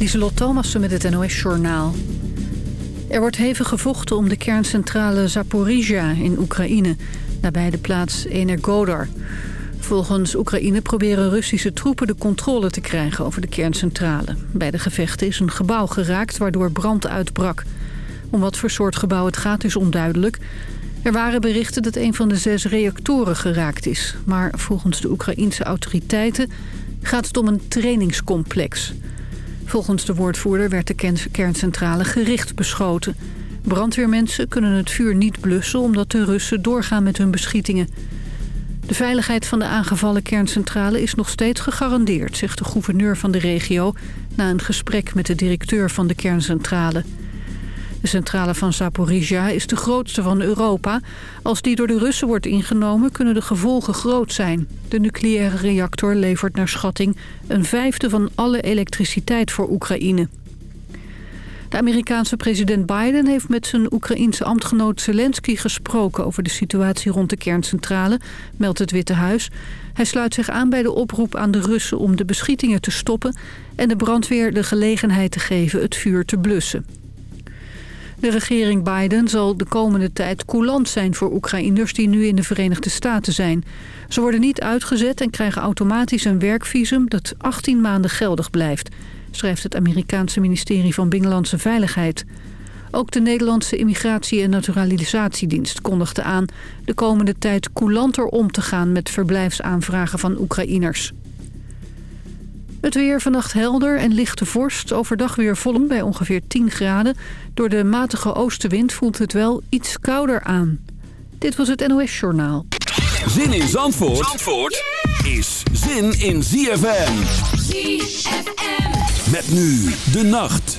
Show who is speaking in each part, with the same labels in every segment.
Speaker 1: Lieselot Thomassen met het NOS-journaal. Er wordt hevig gevochten om de kerncentrale Zaporizhia in Oekraïne... nabij de plaats Energodar. Volgens Oekraïne proberen Russische troepen de controle te krijgen over de kerncentrale. Bij de gevechten is een gebouw geraakt waardoor brand uitbrak. Om wat voor soort gebouw het gaat is onduidelijk. Er waren berichten dat een van de zes reactoren geraakt is. Maar volgens de Oekraïense autoriteiten gaat het om een trainingscomplex... Volgens de woordvoerder werd de kerncentrale gericht beschoten. Brandweermensen kunnen het vuur niet blussen omdat de Russen doorgaan met hun beschietingen. De veiligheid van de aangevallen kerncentrale is nog steeds gegarandeerd, zegt de gouverneur van de regio na een gesprek met de directeur van de kerncentrale. De centrale van Zaporizhia is de grootste van Europa. Als die door de Russen wordt ingenomen kunnen de gevolgen groot zijn. De nucleaire reactor levert naar schatting een vijfde van alle elektriciteit voor Oekraïne. De Amerikaanse president Biden heeft met zijn Oekraïense ambtgenoot Zelensky gesproken over de situatie rond de kerncentrale, meldt het Witte Huis. Hij sluit zich aan bij de oproep aan de Russen om de beschietingen te stoppen en de brandweer de gelegenheid te geven het vuur te blussen. De regering Biden zal de komende tijd coulant zijn voor Oekraïners die nu in de Verenigde Staten zijn. Ze worden niet uitgezet en krijgen automatisch een werkvisum dat 18 maanden geldig blijft, schrijft het Amerikaanse ministerie van Binnenlandse Veiligheid. Ook de Nederlandse Immigratie- en Naturalisatiedienst kondigde aan de komende tijd coulanter om te gaan met verblijfsaanvragen van Oekraïners. Het weer vannacht helder en lichte vorst. Overdag weer volop bij ongeveer 10 graden. Door de matige oostenwind voelt het wel iets kouder aan. Dit was het NOS Journaal.
Speaker 2: Zin in Zandvoort, Zandvoort is zin in ZFM. ZFM. Met nu de nacht.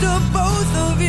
Speaker 3: To both of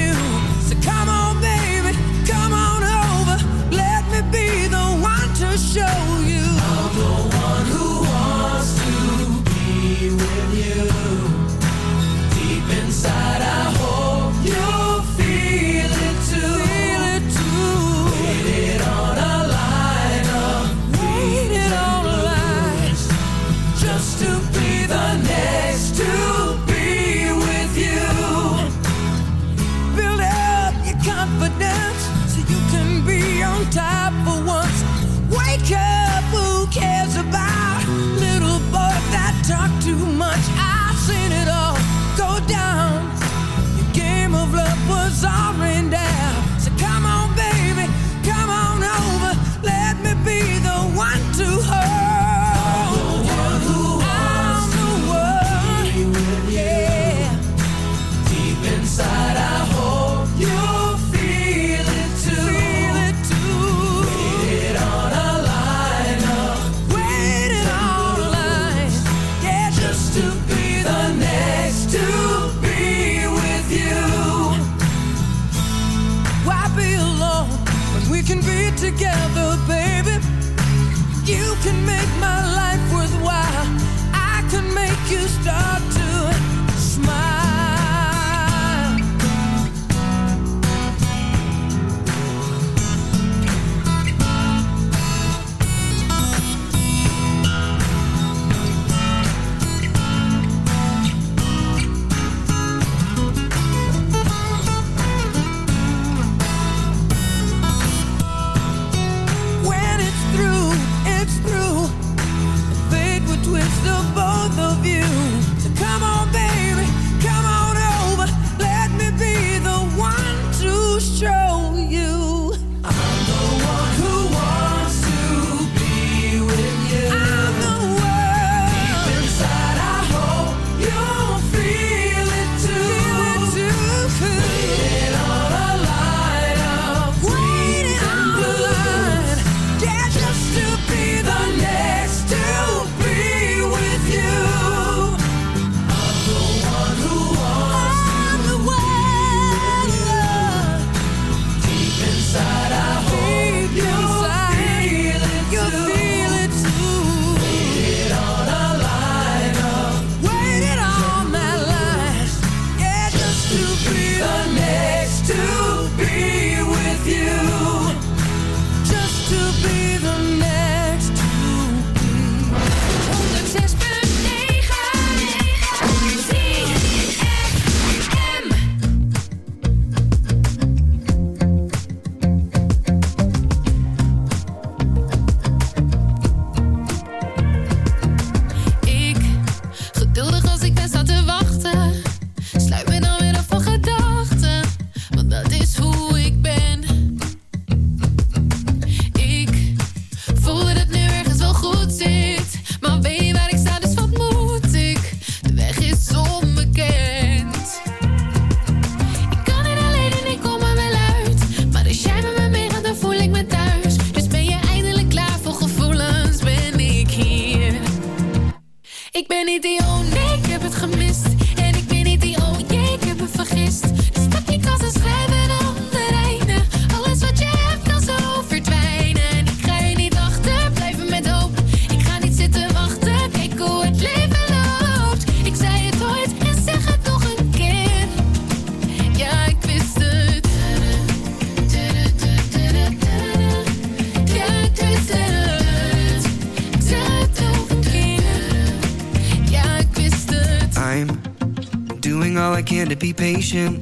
Speaker 4: attention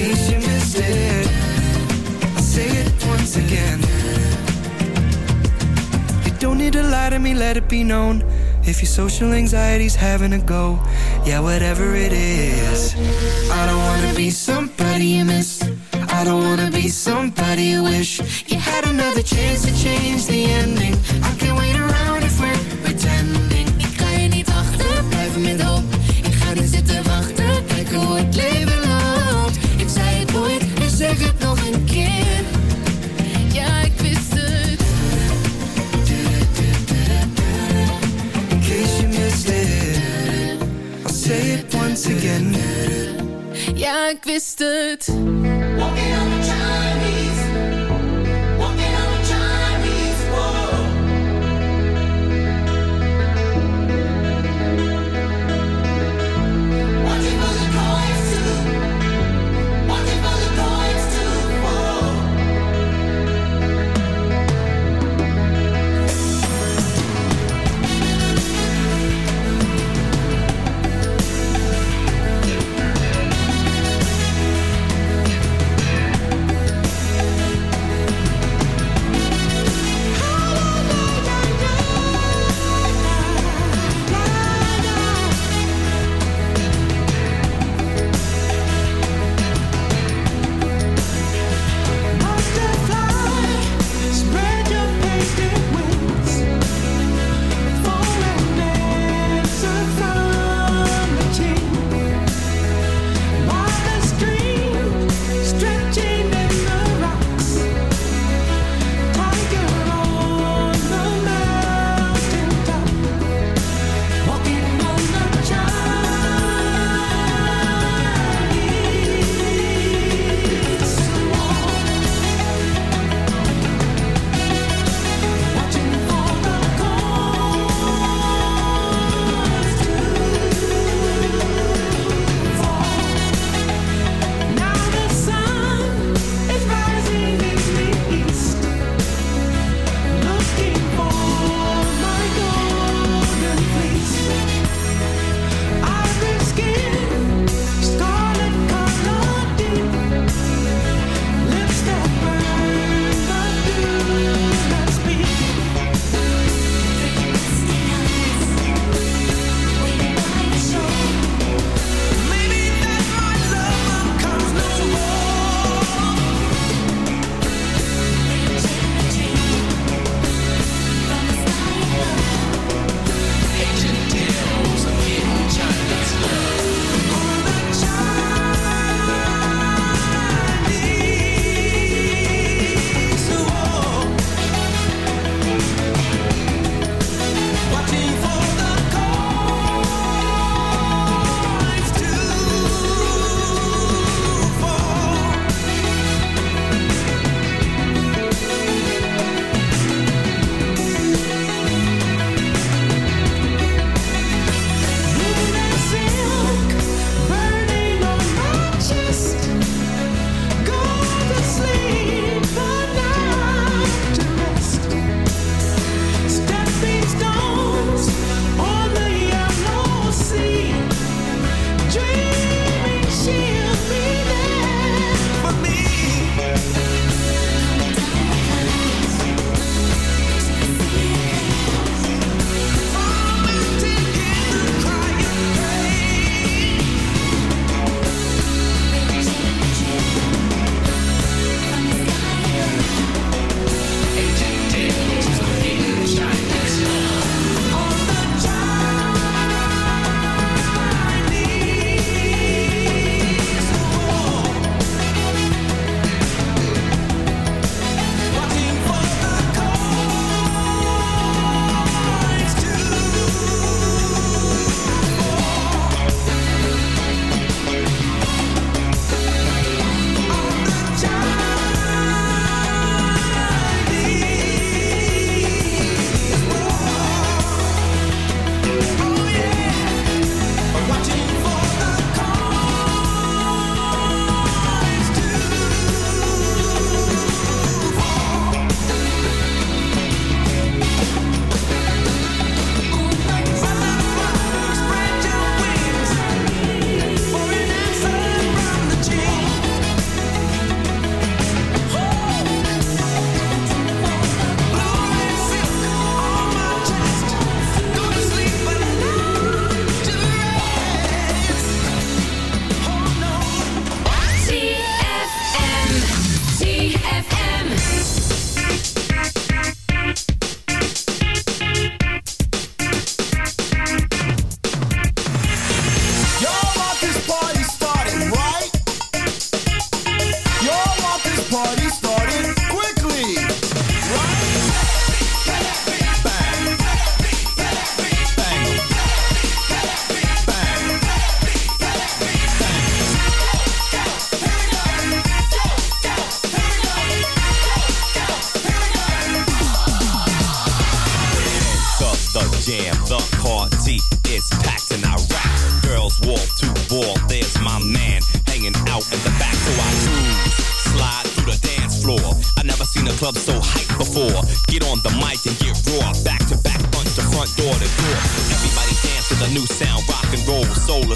Speaker 4: case you missed it. I'll say it once again. You don't need to lie to me, let it be known. If your social anxiety's having a go, yeah, whatever it is. I don't wanna be somebody you miss. I don't wanna be somebody you wish you had another chance to change the ending. I can't wait around
Speaker 5: misunderstood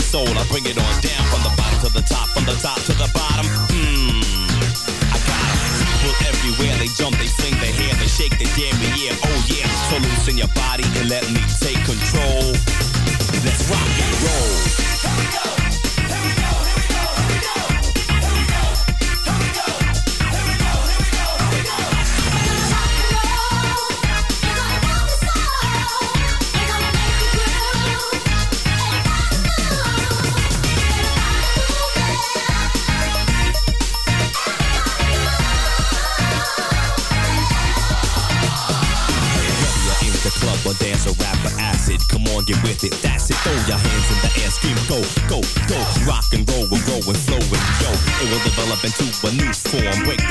Speaker 5: soul. I bring it on down from the bottom to the top, from the top to the bottom. Mmm, I got em. People everywhere, they jump, they sing, they hair, they shake, they damn yeah, oh yeah. So loosen your body and let me take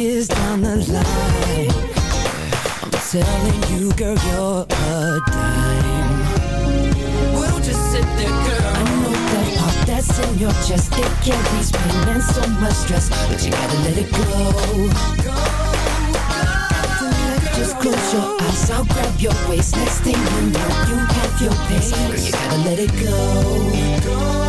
Speaker 6: Years down the line. I'm telling you, girl, you're a dime. Well, just sit there, girl. I know that heart that's in your chest. It so much stress. But you gotta let it go. Go. Just close your eyes, I'll grab your waist. Next thing you know, you have your pace. You gotta let it go. Let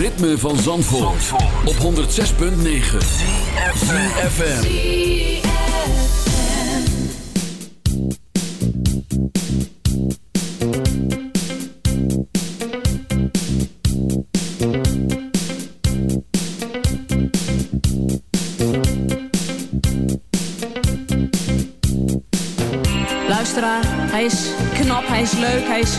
Speaker 2: ritme van Zandvoort, op 106.9 ZFM.
Speaker 7: Luisteraar, hij is knap, hij is leuk, hij is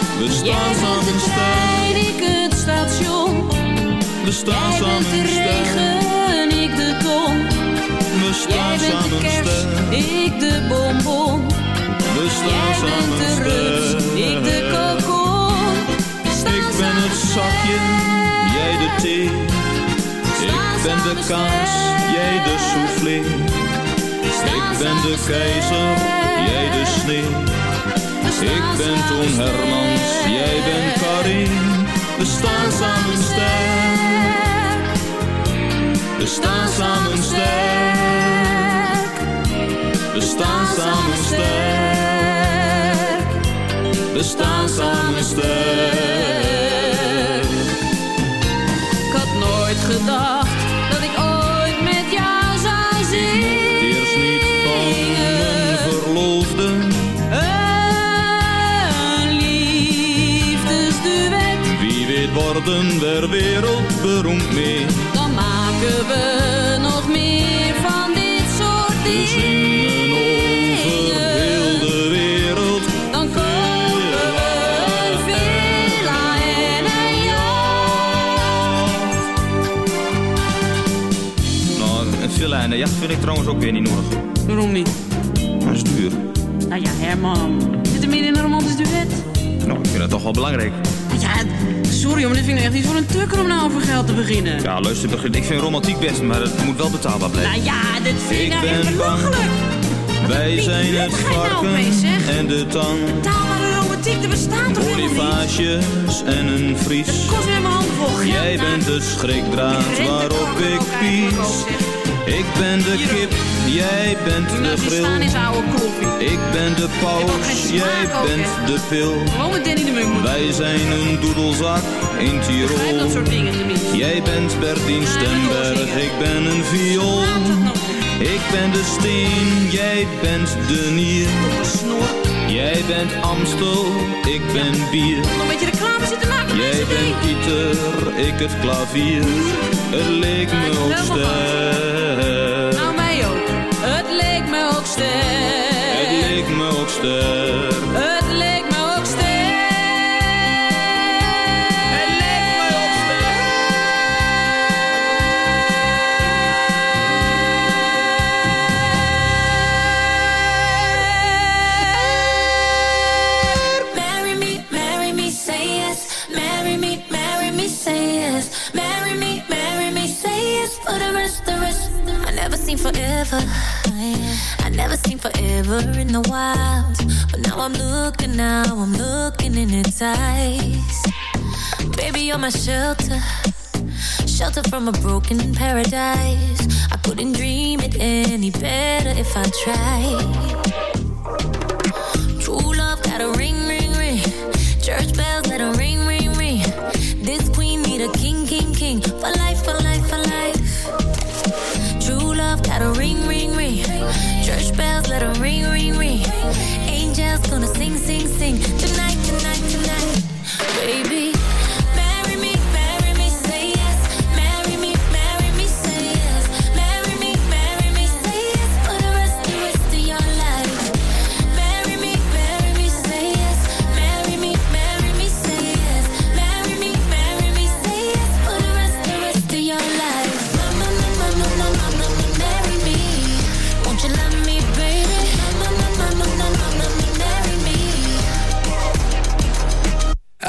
Speaker 8: We staan samen
Speaker 7: de trein, ik het station.
Speaker 8: we staan samen
Speaker 7: de regen, ik de ton.
Speaker 8: We
Speaker 7: Jij
Speaker 8: staan
Speaker 7: bent de kerst, ik de bonbon.
Speaker 8: we staan
Speaker 7: bent de rust, ik de kokon.
Speaker 8: Ik ben het zakje, jij de thee. Ik ben de kaas, jij de soufflé. Ik ben de keizer, jij de sneeuw. Ik ben Toon Hermans, jij bent Karin. We staan samen sterk. We staan samen sterk. We staan samen sterk. We staan samen sterk. Worden we wereldberoemd mee.
Speaker 7: Dan maken we nog meer van dit soort
Speaker 8: over heel de wereld.
Speaker 7: Dan kopen we een villa en een
Speaker 9: Nou, een villa en een jacht vind ik trouwens ook weer niet nodig.
Speaker 7: Waarom niet?
Speaker 9: Dat is duur.
Speaker 7: Nou ja, Herman. Zit er meer in een romantisch duet?
Speaker 9: Nou, ik vind dat toch wel belangrijk.
Speaker 7: Sorry, maar dit vind ik echt niet voor een tukker om nou over geld te beginnen.
Speaker 9: Ja, luister, ik vind romantiek best, maar het moet wel betaalbaar blijven.
Speaker 7: Nou ja, dit vind ik, nou echt belachelijk.
Speaker 8: Wij zijn het
Speaker 7: nou
Speaker 8: varken en de tang.
Speaker 7: Betaalbare romantiek, er bestaat toch helemaal niet?
Speaker 8: En een vries.
Speaker 7: Kost weer mijn handen vol.
Speaker 8: Jij
Speaker 7: nou.
Speaker 8: bent de schrikdraad waarop ik pies. Ik ben de kip, jij bent de
Speaker 7: koffie.
Speaker 8: Ik ben de paus, jij
Speaker 7: ook,
Speaker 8: bent de pil. Wij zijn een doedelzak in Tirol.
Speaker 7: dat soort dingen tenminste.
Speaker 8: Jij bent Bertien Stemberg, ik ben een viool. Ik ben de steen, jij bent de nier. Jij bent Amstel, ik ben bier.
Speaker 7: Nog een beetje reclame zitten maken.
Speaker 8: Jij bent. Pieter, ik het klavier. Het leek me ster.
Speaker 7: Ster.
Speaker 8: Het leek me ook ster.
Speaker 7: Het leek me ook
Speaker 3: Marry me, marry me, say yes. Marry me, marry me, say yes. Marry me, marry me, say yes. For the rest, the rest. I never seen forever. Never in the wild. But now I'm looking, now I'm looking in its eyes. Baby, you're my shelter. Shelter from a broken paradise. I couldn't dream it any better if I tried.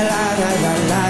Speaker 10: a la la la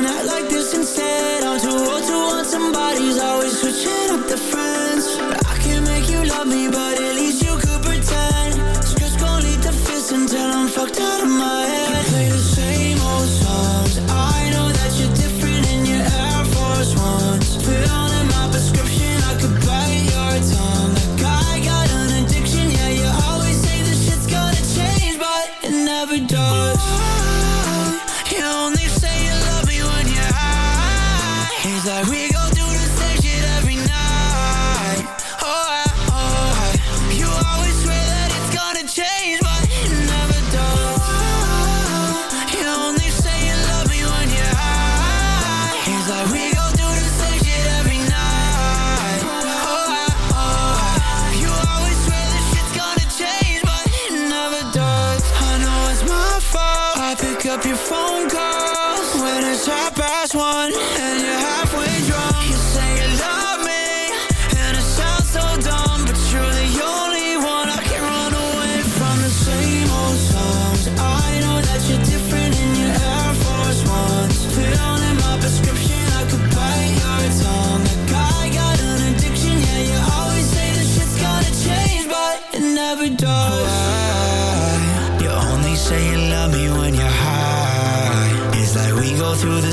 Speaker 11: and
Speaker 12: act like this instead. I'm too old to want somebody's always switching up the friends I can't make you love me but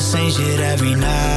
Speaker 12: same shit every night.